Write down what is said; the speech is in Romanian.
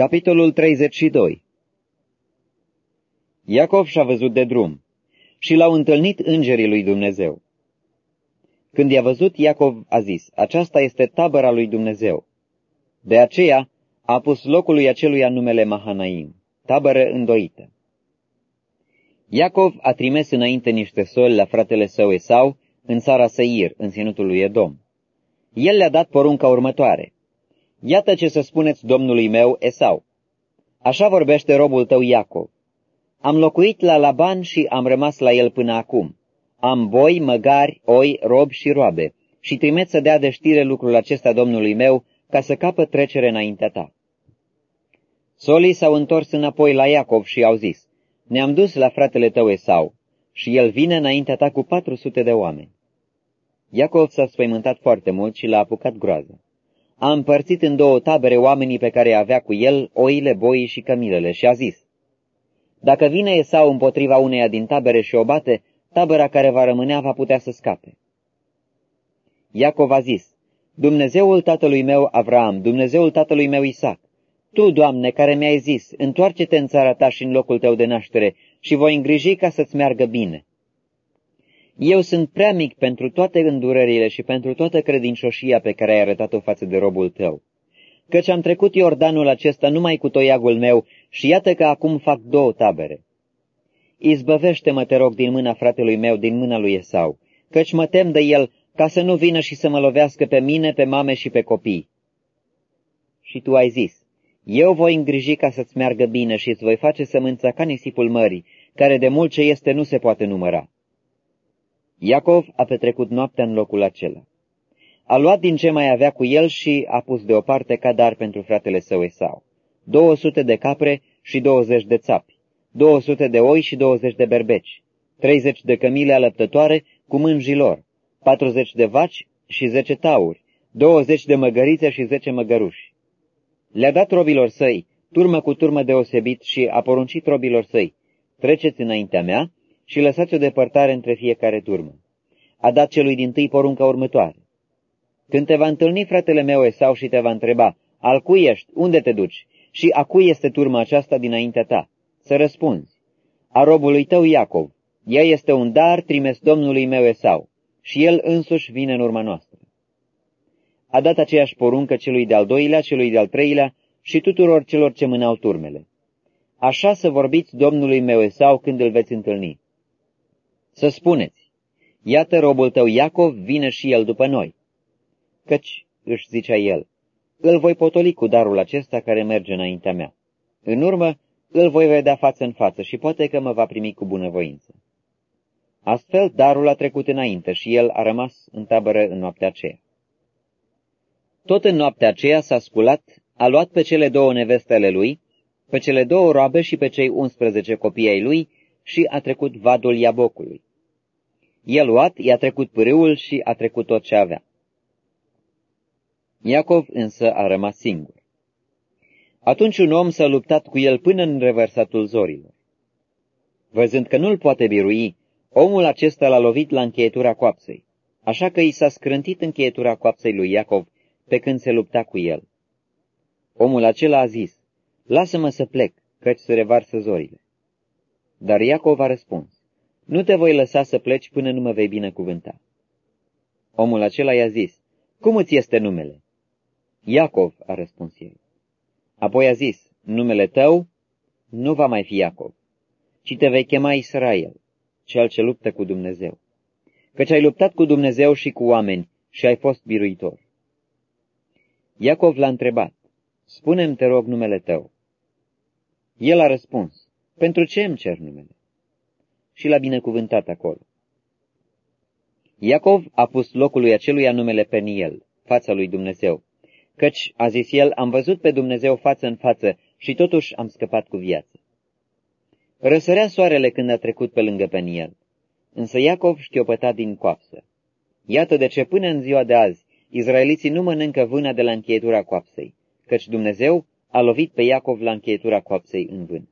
Capitolul 32 Iacov și-a văzut de drum și l-au întâlnit îngerii lui Dumnezeu. Când i-a văzut, Iacov a zis, aceasta este tabăra lui Dumnezeu. De aceea a pus locului aceluia numele Mahanaim, tabără îndoită. Iacov a trimis înainte niște soli la fratele său Esau în țara Seir, în ținutul lui Edom. El le-a dat porunca următoare. Iată ce să spuneți domnului meu Esau. Așa vorbește robul tău Iacov. Am locuit la Laban și am rămas la el până acum. Am boi, măgari, oi, robi și roabe și trimet să dea de știre lucrul acesta domnului meu ca să capă trecere înaintea ta. Solii s-au întors înapoi la Iacov și au zis, Ne-am dus la fratele tău Esau și el vine înaintea ta cu patru sute de oameni. Iacov s-a spăimântat foarte mult și l-a apucat groază a împărțit în două tabere oamenii pe care avea cu el, oile, boii și cămilele, și a zis, Dacă vine Esau împotriva uneia din tabere și o bate, tabăra care va rămânea va putea să scape. Iacov a zis, Dumnezeul tatălui meu Avram, Dumnezeul tatălui meu Isaac, Tu, Doamne, care mi-ai zis, întoarce-te în țara ta și în locul tău de naștere și voi îngriji ca să-ți meargă bine. Eu sunt prea mic pentru toate îndurările și pentru toată credincioșia pe care ai arătat-o față de robul tău. Căci am trecut Iordanul acesta numai cu toiagul meu și iată că acum fac două tabere. Izbăvește-mă, te rog, din mâna fratelui meu, din mâna lui Esau, căci mă tem de el ca să nu vină și să mă lovească pe mine, pe mame și pe copii. Și tu ai zis, eu voi îngriji ca să-ți meargă bine și îți voi face sămânța ca nisipul mării, care de mult ce este nu se poate număra. Iacov a petrecut noaptea în locul acela. A luat din ce mai avea cu el și a pus deoparte ca dar pentru fratele său Esau. 200 de capre și 20 de țapi, 200 de oi și 20 de berbeci, 30 de cămile alăptătoare cu mânjilor, 40 de vaci și 10 tauri, 20 de măgărițe și 10 măgăruși. Le-a dat robilor săi, turmă cu turmă deosebit și a poruncit robilor săi, treceți înaintea mea și lăsați o depărtare între fiecare turmă. A dat celui din tâi porunca următoare. Când te va întâlni fratele meu Esau și te va întreba, al cui ești, unde te duci și a cui este turma aceasta dinaintea ta, să răspunzi, a robului tău Iacov, ea este un dar trimis domnului meu Esau și el însuși vine în urma noastră. A dat aceeași poruncă celui de-al doilea, celui de-al treilea și tuturor celor ce mânau turmele. Așa să vorbiți domnului meu Esau când îl veți întâlni. Să spuneți, iată robul tău Iacov vine și el după noi. Căci, își zicea el, îl voi potoli cu darul acesta care merge înaintea mea. În urmă, îl voi vedea față în față și poate că mă va primi cu bunăvoință. Astfel, darul a trecut înainte și el a rămas în tabără în noaptea aceea. Tot în noaptea aceea s-a sculat, a luat pe cele două nevestele lui, pe cele două roabe și pe cei 11 copii ai lui și a trecut vadul Iabocului. El luat, i-a trecut pârâul și a trecut tot ce avea. Iacov însă a rămas singur. Atunci un om s-a luptat cu el până în revărsatul zorilor. Văzând că nu-l poate birui, omul acesta l-a lovit la încheietura coapsei, așa că i s-a scrântit încheietura coapsei lui Iacov pe când se lupta cu el. Omul acela a zis, Lasă-mă să plec, căci se revarsă zorile. Dar Iacov a răspuns, Nu te voi lăsa să pleci până nu mă vei binecuvânta. Omul acela i-a zis, Cum îți este numele? Iacov, a răspuns el. Apoi a zis, Numele tău nu va mai fi Iacov, ci te vei chema Israel, cel ce luptă cu Dumnezeu. Căci ai luptat cu Dumnezeu și cu oameni și ai fost biruitor. Iacov l-a întrebat, Spune-mi, te rog, numele tău. El a răspuns, pentru ce îmi cer numele? Și l-a binecuvântat acolo. Iacov a pus locului aceluia numele Peniel, fața lui Dumnezeu, căci, a zis el, am văzut pe Dumnezeu față în față și totuși am scăpat cu viață. Răsărea soarele când a trecut pe lângă Peniel, însă Iacov șchiopăta din coapsă. Iată de ce până în ziua de azi, izraeliții nu mănâncă vâna de la încheietura coapsei, căci Dumnezeu a lovit pe Iacov la încheietura coapsei în vânt.